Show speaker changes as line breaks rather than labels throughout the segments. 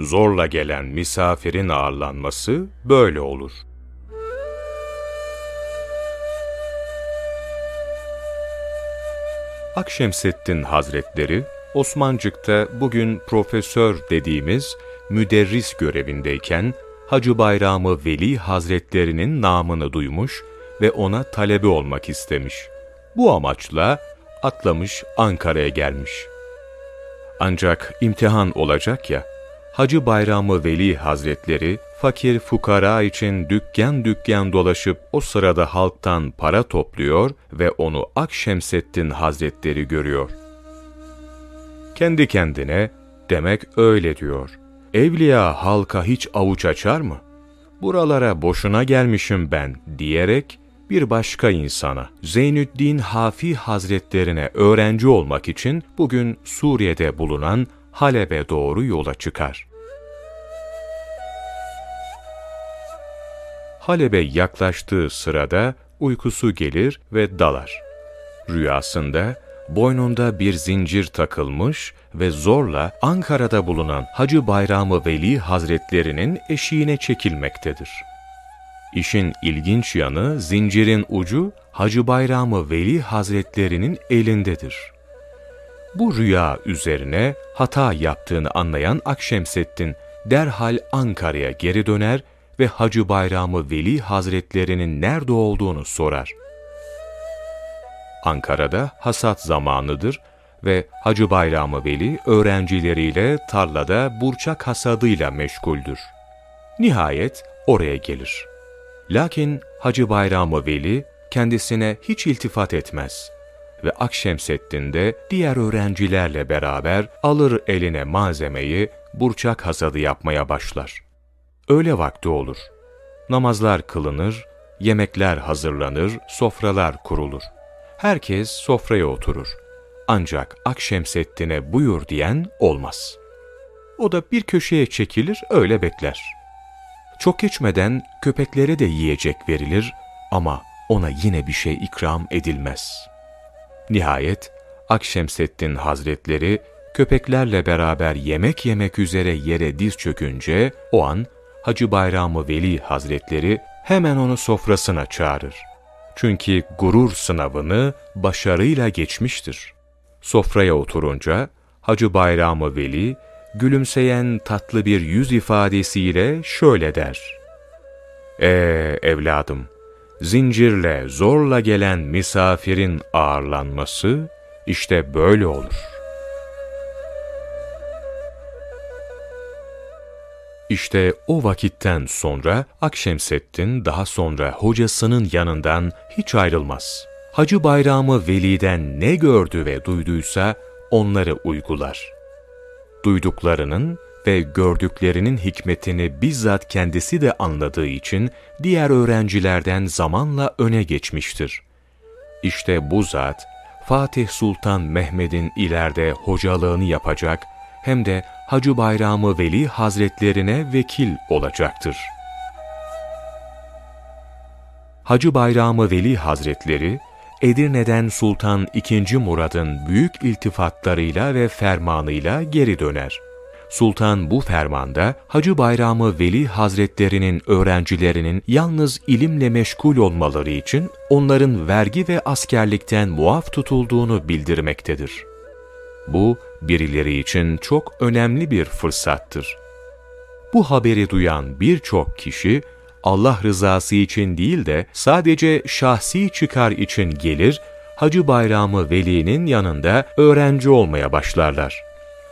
zorla gelen misafirin ağırlanması böyle olur. Akşemseddin Hazretleri, Osmancık'ta bugün profesör dediğimiz müderris görevindeyken, Hacı Bayramı Veli Hazretlerinin namını duymuş ve ona talebe olmak istemiş. Bu amaçla atlamış Ankara'ya gelmiş. Ancak imtihan olacak ya, Hacı Bayramı Veli Hazretleri, fakir fukara için dükkan dükkan dolaşıp o sırada halktan para topluyor ve onu Akşemseddin Hazretleri görüyor. Kendi kendine, demek öyle diyor. Evliya halka hiç avuç açar mı? Buralara boşuna gelmişim ben diyerek bir başka insana, Zeynüddin Hafi Hazretlerine öğrenci olmak için bugün Suriye'de bulunan Halep'e doğru yola çıkar. Halep'e yaklaştığı sırada uykusu gelir ve dalar. Rüyasında boynunda bir zincir takılmış ve zorla Ankara'da bulunan Hacı Bayramı Veli Hazretlerinin eşiğine çekilmektedir. İşin ilginç yanı zincirin ucu Hacı Bayramı Veli Hazretlerinin elindedir. Bu rüya üzerine hata yaptığını anlayan Akşemseddin derhal Ankara'ya geri döner ve Hacı Bayramı Veli Hazretlerinin nerede olduğunu sorar. Ankara'da hasat zamanıdır ve Hacı Bayramı Veli öğrencileriyle tarlada burçak hasadıyla meşguldür. Nihayet oraya gelir. Lakin Hacı Bayramı Veli kendisine hiç iltifat etmez ve Akşemseddin de diğer öğrencilerle beraber alır eline malzemeyi burçak hasadı yapmaya başlar. Öğle vakti olur. Namazlar kılınır, yemekler hazırlanır, sofralar kurulur. Herkes sofraya oturur. Ancak Akşemseddin'e buyur diyen olmaz. O da bir köşeye çekilir, öyle bekler. Çok geçmeden köpeklere de yiyecek verilir ama ona yine bir şey ikram edilmez. Nihayet Akşemseddin Hazretleri köpeklerle beraber yemek yemek üzere yere diz çökünce o an Hacı Bayramı Veli Hazretleri hemen onu sofrasına çağırır. Çünkü gurur sınavını başarıyla geçmiştir. Sofraya oturunca Hacı Bayramı Veli gülümseyen tatlı bir yüz ifadesiyle şöyle der. Ee evladım, zincirle zorla gelen misafirin ağırlanması işte böyle olur. İşte o vakitten sonra Akşemseddin daha sonra hocasının yanından hiç ayrılmaz. Hacı Bayramı Veli'den ne gördü ve duyduysa onları uygular. Duyduklarının ve gördüklerinin hikmetini bizzat kendisi de anladığı için diğer öğrencilerden zamanla öne geçmiştir. İşte bu zat, Fatih Sultan Mehmet'in ileride hocalığını yapacak hem de Hacı Bayramı Veli Hazretlerine vekil olacaktır. Hacı Bayramı Veli Hazretleri, Edirne'den Sultan II. Murad'ın büyük iltifatlarıyla ve fermanıyla geri döner. Sultan bu fermanda Hacı Bayramı Veli Hazretlerinin öğrencilerinin yalnız ilimle meşgul olmaları için onların vergi ve askerlikten muaf tutulduğunu bildirmektedir. Bu birileri için çok önemli bir fırsattır. Bu haberi duyan birçok kişi Allah rızası için değil de sadece şahsi çıkar için gelir, Hacı Bayramı Veli'nin yanında öğrenci olmaya başlarlar.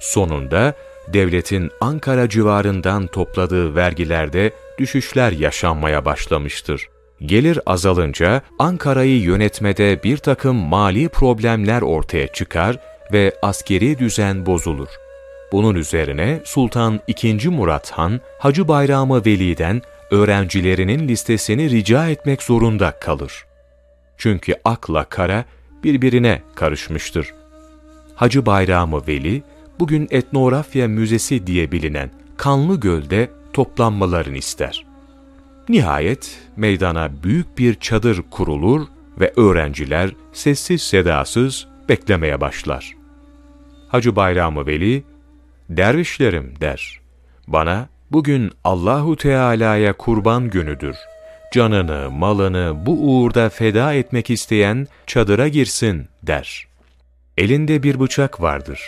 Sonunda devletin Ankara civarından topladığı vergilerde düşüşler yaşanmaya başlamıştır. Gelir azalınca Ankara'yı yönetmede bir takım mali problemler ortaya çıkar ve askeri düzen bozulur. Bunun üzerine Sultan II. Murat Han, Hacı Bayramı Veli'den öğrencilerinin listesini rica etmek zorunda kalır. Çünkü akla kara birbirine karışmıştır. Hacı Bayramı Veli, bugün etnografya müzesi diye bilinen Kanlı Göl'de toplanmalarını ister. Nihayet meydana büyük bir çadır kurulur ve öğrenciler sessiz sedasız beklemeye başlar. Hacı Bayramı Veli, dervişlerim der, Bana bugün Allahu Teala'ya kurban günüdür. Canını, malını bu uğurda feda etmek isteyen çadıra girsin der. Elinde bir bıçak vardır.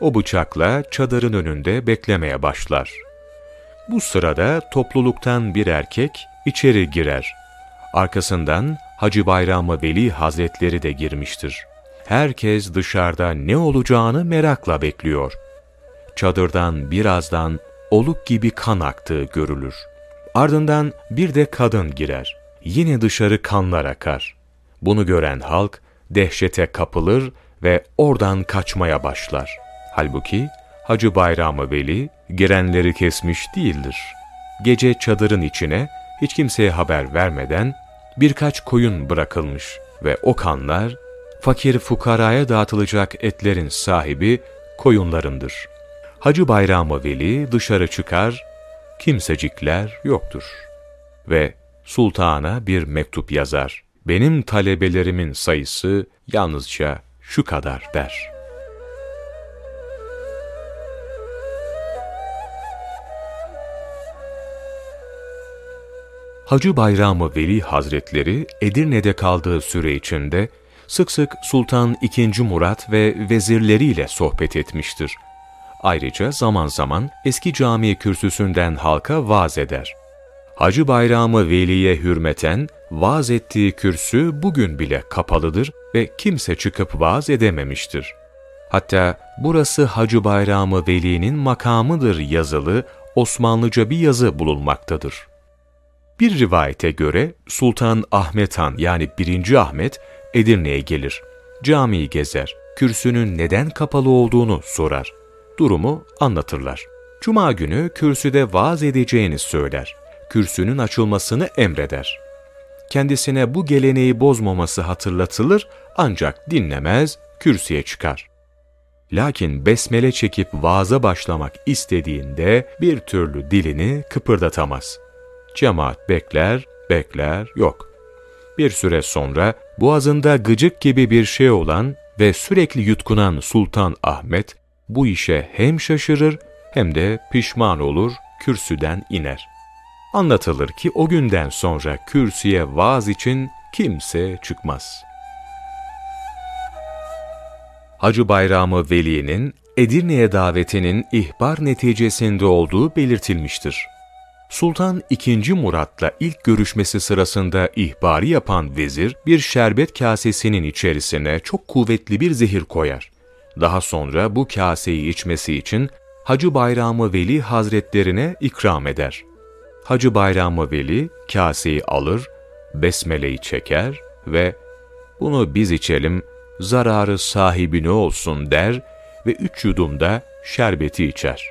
O bıçakla çadırın önünde beklemeye başlar. Bu sırada topluluktan bir erkek içeri girer. Arkasından Hacı Bayramı Veli Hazretleri de girmiştir. Herkes dışarıda ne olacağını merakla bekliyor. Çadırdan birazdan oluk gibi kan aktığı görülür. Ardından bir de kadın girer. Yine dışarı kanlar akar. Bunu gören halk dehşete kapılır ve oradan kaçmaya başlar. Halbuki Hacı Bayramı Veli girenleri kesmiş değildir. Gece çadırın içine hiç kimseye haber vermeden birkaç koyun bırakılmış ve o kanlar fakir fukaraya dağıtılacak etlerin sahibi koyunlarındır. Hacı Bayramı Veli dışarı çıkar, kimsecikler yoktur. Ve sultana bir mektup yazar. Benim talebelerimin sayısı yalnızca şu kadar der. Hacı Bayramı Veli Hazretleri Edirne'de kaldığı süre içinde sık sık Sultan II. Murat ve vezirleriyle sohbet etmiştir. Ayrıca zaman zaman eski cami kürsüsünden halka vaaz eder. Hacı Bayramı Veli'ye hürmeten vaaz ettiği kürsü bugün bile kapalıdır ve kimse çıkıp vaaz edememiştir. Hatta burası Hacı Bayramı Veli'nin makamıdır yazılı Osmanlıca bir yazı bulunmaktadır. Bir rivayete göre Sultan Ahmet Han yani 1. Ahmet Edirne'ye gelir. Camiyi gezer. Kürsünün neden kapalı olduğunu sorar. Durumu anlatırlar. Cuma günü kürsüde vaaz edeceğini söyler. Kürsünün açılmasını emreder. Kendisine bu geleneği bozmaması hatırlatılır ancak dinlemez, kürsüye çıkar. Lakin besmele çekip vaaza başlamak istediğinde bir türlü dilini kıpırdatamaz. Cemaat bekler, bekler, yok. Bir süre sonra boğazında gıcık gibi bir şey olan ve sürekli yutkunan Sultan Ahmet bu işe hem şaşırır hem de pişman olur, kürsüden iner. Anlatılır ki o günden sonra kürsüye vaaz için kimse çıkmaz. Hacı Bayramı Veli'nin Edirne'ye davetinin ihbar neticesinde olduğu belirtilmiştir. Sultan II. Murat'la ilk görüşmesi sırasında ihbarı yapan vezir bir şerbet kasesinin içerisine çok kuvvetli bir zehir koyar. Daha sonra bu kaseyi içmesi için Hacı Bayramı Veli Hazretlerine ikram eder. Hacı Bayramı Veli kaseyi alır, besmeleyi çeker ve bunu biz içelim, zararı sahibine olsun der ve üç yudumda şerbeti içer.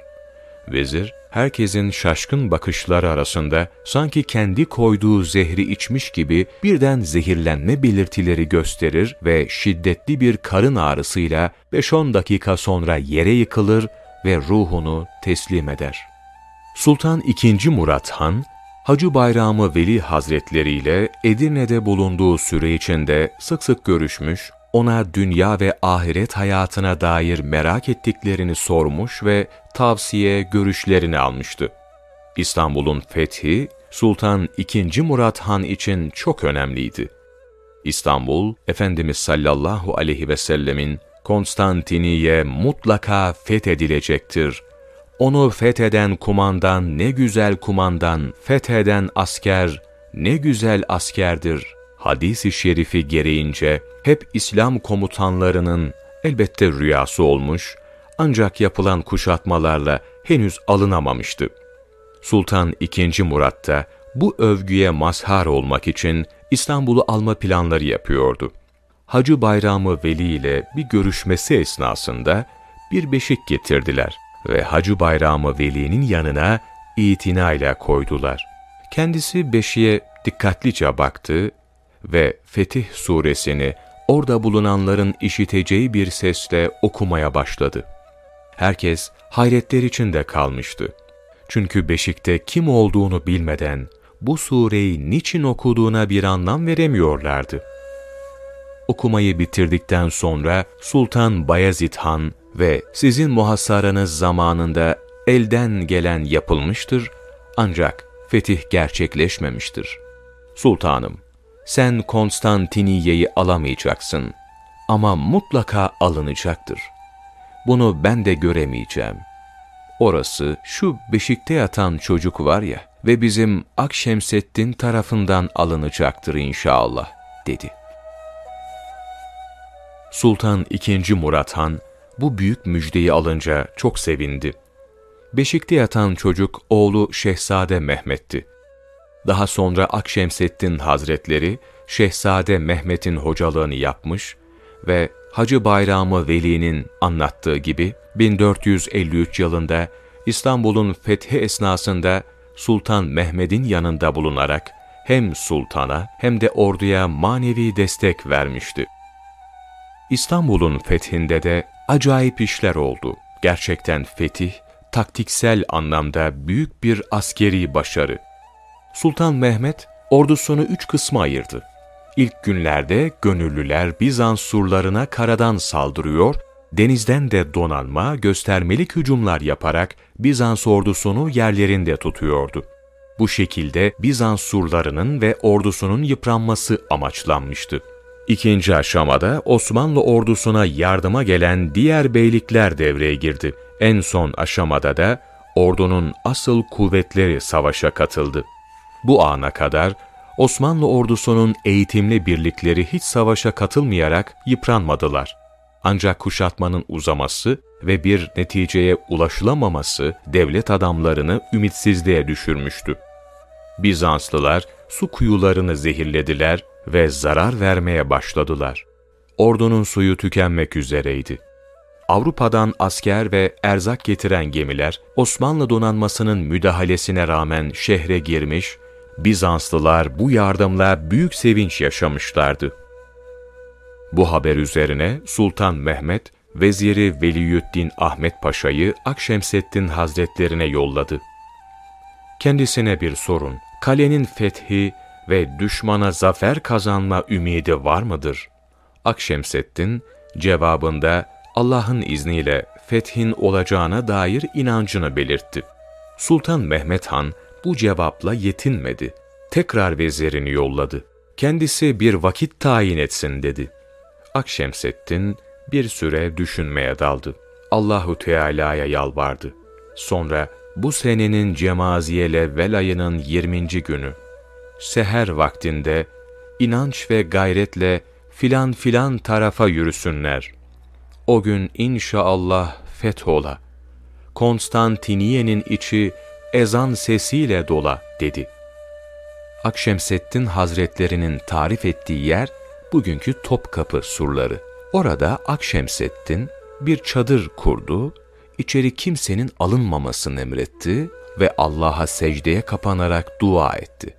Vezir, herkesin şaşkın bakışları arasında sanki kendi koyduğu zehri içmiş gibi birden zehirlenme belirtileri gösterir ve şiddetli bir karın ağrısıyla 5-10 dakika sonra yere yıkılır ve ruhunu teslim eder. Sultan II. Murat Han, Hacı Bayramı Veli Hazretleri ile Edirne'de bulunduğu süre içinde sık sık görüşmüş, ona dünya ve ahiret hayatına dair merak ettiklerini sormuş ve tavsiye, görüşlerini almıştı. İstanbul'un fethi, Sultan II. Murat Han için çok önemliydi. İstanbul, Efendimiz sallallahu aleyhi ve sellemin Konstantiniye mutlaka fethedilecektir. Onu fetheden kumandan ne güzel kumandan, fetheden asker ne güzel askerdir hadis-i şerifi gereğince hep İslam komutanlarının elbette rüyası olmuş ancak yapılan kuşatmalarla henüz alınamamıştı. Sultan II. Murat da bu övgüye mazhar olmak için İstanbul'u alma planları yapıyordu. Hacı Bayramı Veli ile bir görüşmesi esnasında bir beşik getirdiler ve Hacı Bayramı Veli'nin yanına itinayla koydular. Kendisi beşiğe dikkatlice baktı ve Fetih suresini orada bulunanların işiteceği bir sesle okumaya başladı. Herkes hayretler içinde kalmıştı. Çünkü beşikte kim olduğunu bilmeden bu sureyi niçin okuduğuna bir anlam veremiyorlardı. Okumayı bitirdikten sonra Sultan Bayezid Han ve sizin muhasaranız zamanında elden gelen yapılmıştır ancak fetih gerçekleşmemiştir. Sultanım, sen Konstantiniye'yi alamayacaksın ama mutlaka alınacaktır. Bunu ben de göremeyeceğim. Orası şu beşikte yatan çocuk var ya ve bizim Akşemseddin tarafından alınacaktır inşallah, dedi. Sultan II. Murat Han, bu büyük müjdeyi alınca çok sevindi. Beşikte yatan çocuk oğlu Şehzade Mehmet'ti. Daha sonra Akşemseddin Hazretleri, Şehzade Mehmet'in hocalığını yapmış ve Hacı Bayramı Veli'nin anlattığı gibi 1453 yılında İstanbul'un fethi esnasında Sultan Mehmet'in yanında bulunarak hem sultana hem de orduya manevi destek vermişti. İstanbul'un fethinde de acayip işler oldu. Gerçekten fetih, taktiksel anlamda büyük bir askeri başarı. Sultan Mehmet ordusunu üç kısma ayırdı. İlk günlerde gönüllüler Bizans surlarına karadan saldırıyor, denizden de donanma göstermelik hücumlar yaparak Bizans ordusunu yerlerinde tutuyordu. Bu şekilde Bizans surlarının ve ordusunun yıpranması amaçlanmıştı. İkinci aşamada Osmanlı ordusuna yardıma gelen diğer beylikler devreye girdi. En son aşamada da ordunun asıl kuvvetleri savaşa katıldı. Bu ana kadar Osmanlı ordusunun eğitimli birlikleri hiç savaşa katılmayarak yıpranmadılar. Ancak kuşatmanın uzaması ve bir neticeye ulaşılamaması devlet adamlarını ümitsizliğe düşürmüştü. Bizanslılar su kuyularını zehirlediler ve zarar vermeye başladılar. Ordunun suyu tükenmek üzereydi. Avrupa'dan asker ve erzak getiren gemiler Osmanlı donanmasının müdahalesine rağmen şehre girmiş, Bizanslılar bu yardımla büyük sevinç yaşamışlardı. Bu haber üzerine Sultan Mehmet, Veziri Veliyüddin Ahmet Paşa'yı Akşemseddin Hazretlerine yolladı. Kendisine bir sorun, kalenin fethi ve düşmana zafer kazanma ümidi var mıdır? Akşemseddin cevabında Allah'ın izniyle fethin olacağına dair inancını belirtti. Sultan Mehmet Han bu cevapla yetinmedi. Tekrar vezirini yolladı. Kendisi bir vakit tayin etsin dedi. Akşemseddin bir süre düşünmeye daldı. Allahu Teala'ya yalvardı. Sonra bu senenin Cemaziyele vel ayının 20. günü seher vaktinde inanç ve gayretle filan filan tarafa yürüsünler. O gün inşallah fethola. Konstantiniye'nin içi ezan sesiyle dola dedi. Akşemseddin Hazretlerinin tarif ettiği yer bugünkü Topkapı surları. Orada Akşemseddin bir çadır kurdu, içeri kimsenin alınmamasını emretti ve Allah'a secdeye kapanarak dua etti.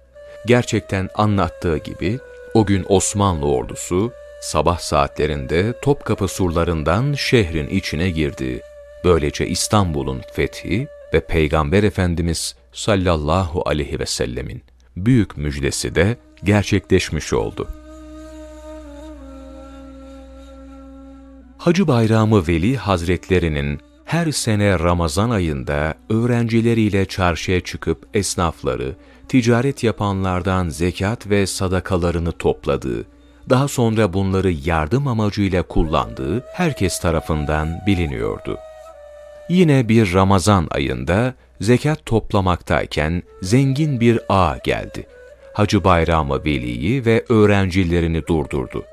Gerçekten anlattığı gibi o gün Osmanlı ordusu sabah saatlerinde Topkapı surlarından şehrin içine girdi. Böylece İstanbul'un fethi ve Peygamber Efendimiz sallallahu aleyhi ve sellemin büyük müjdesi de gerçekleşmiş oldu. Hacı Bayramı Veli Hazretlerinin her sene Ramazan ayında öğrencileriyle çarşıya çıkıp esnafları, ticaret yapanlardan zekat ve sadakalarını topladığı, daha sonra bunları yardım amacıyla kullandığı herkes tarafından biliniyordu. Yine bir Ramazan ayında zekat toplamaktayken zengin bir ağa geldi. Hacı Bayramı Veli'yi ve öğrencilerini durdurdu.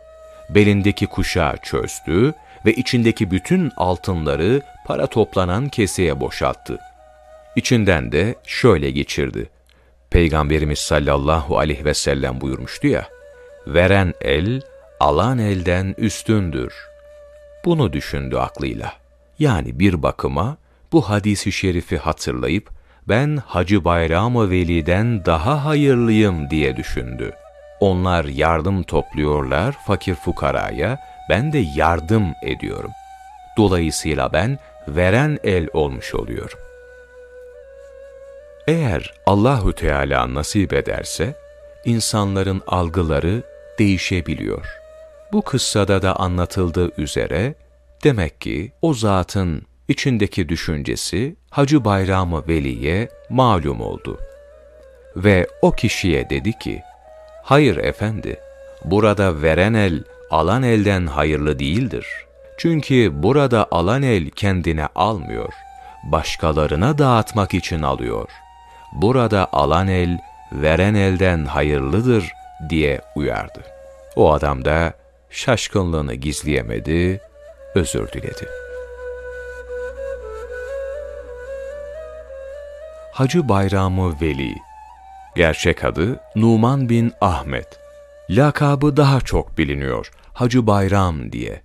Belindeki kuşağı çözdü ve içindeki bütün altınları para toplanan keseye boşalttı. İçinden de şöyle geçirdi. Peygamberimiz sallallahu aleyhi ve sellem buyurmuştu ya, veren el, alan elden üstündür. Bunu düşündü aklıyla. Yani bir bakıma bu hadisi şerifi hatırlayıp, ben Hacı Bayram-ı Veli'den daha hayırlıyım diye düşündü. Onlar yardım topluyorlar fakir fukaraya, ben de yardım ediyorum. Dolayısıyla ben veren el olmuş oluyorum. Eğer Allahü Teala nasip ederse, insanların algıları değişebiliyor. Bu kıssada da anlatıldığı üzere, demek ki o zatın içindeki düşüncesi Hacı Bayramı Veli'ye malum oldu. Ve o kişiye dedi ki, Hayır efendi, burada veren el, alan elden hayırlı değildir. Çünkü burada alan el kendine almıyor, başkalarına dağıtmak için alıyor. Burada alan el, veren elden hayırlıdır diye uyardı. O adam da şaşkınlığını gizleyemedi, özür diledi. Hacı Bayramı Veli Gerçek adı Numan bin Ahmet. Lakabı daha çok biliniyor, Hacı Bayram diye.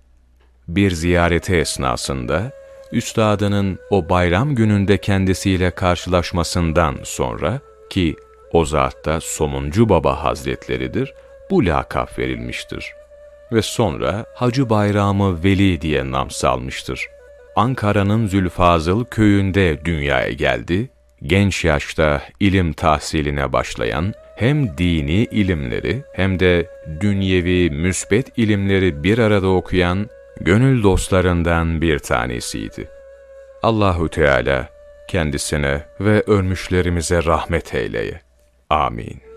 Bir ziyareti esnasında, üstadının o bayram gününde kendisiyle karşılaşmasından sonra ki o zatta Somuncu Baba Hazretleridir, bu lakap verilmiştir. Ve sonra Hacı Bayramı Veli diye nam salmıştır. Ankara'nın Zülfazıl köyünde dünyaya geldi genç yaşta ilim tahsiline başlayan, hem dini ilimleri hem de dünyevi müsbet ilimleri bir arada okuyan gönül dostlarından bir tanesiydi. Allahu Teala kendisine ve ölmüşlerimize rahmet eyleye. Amin.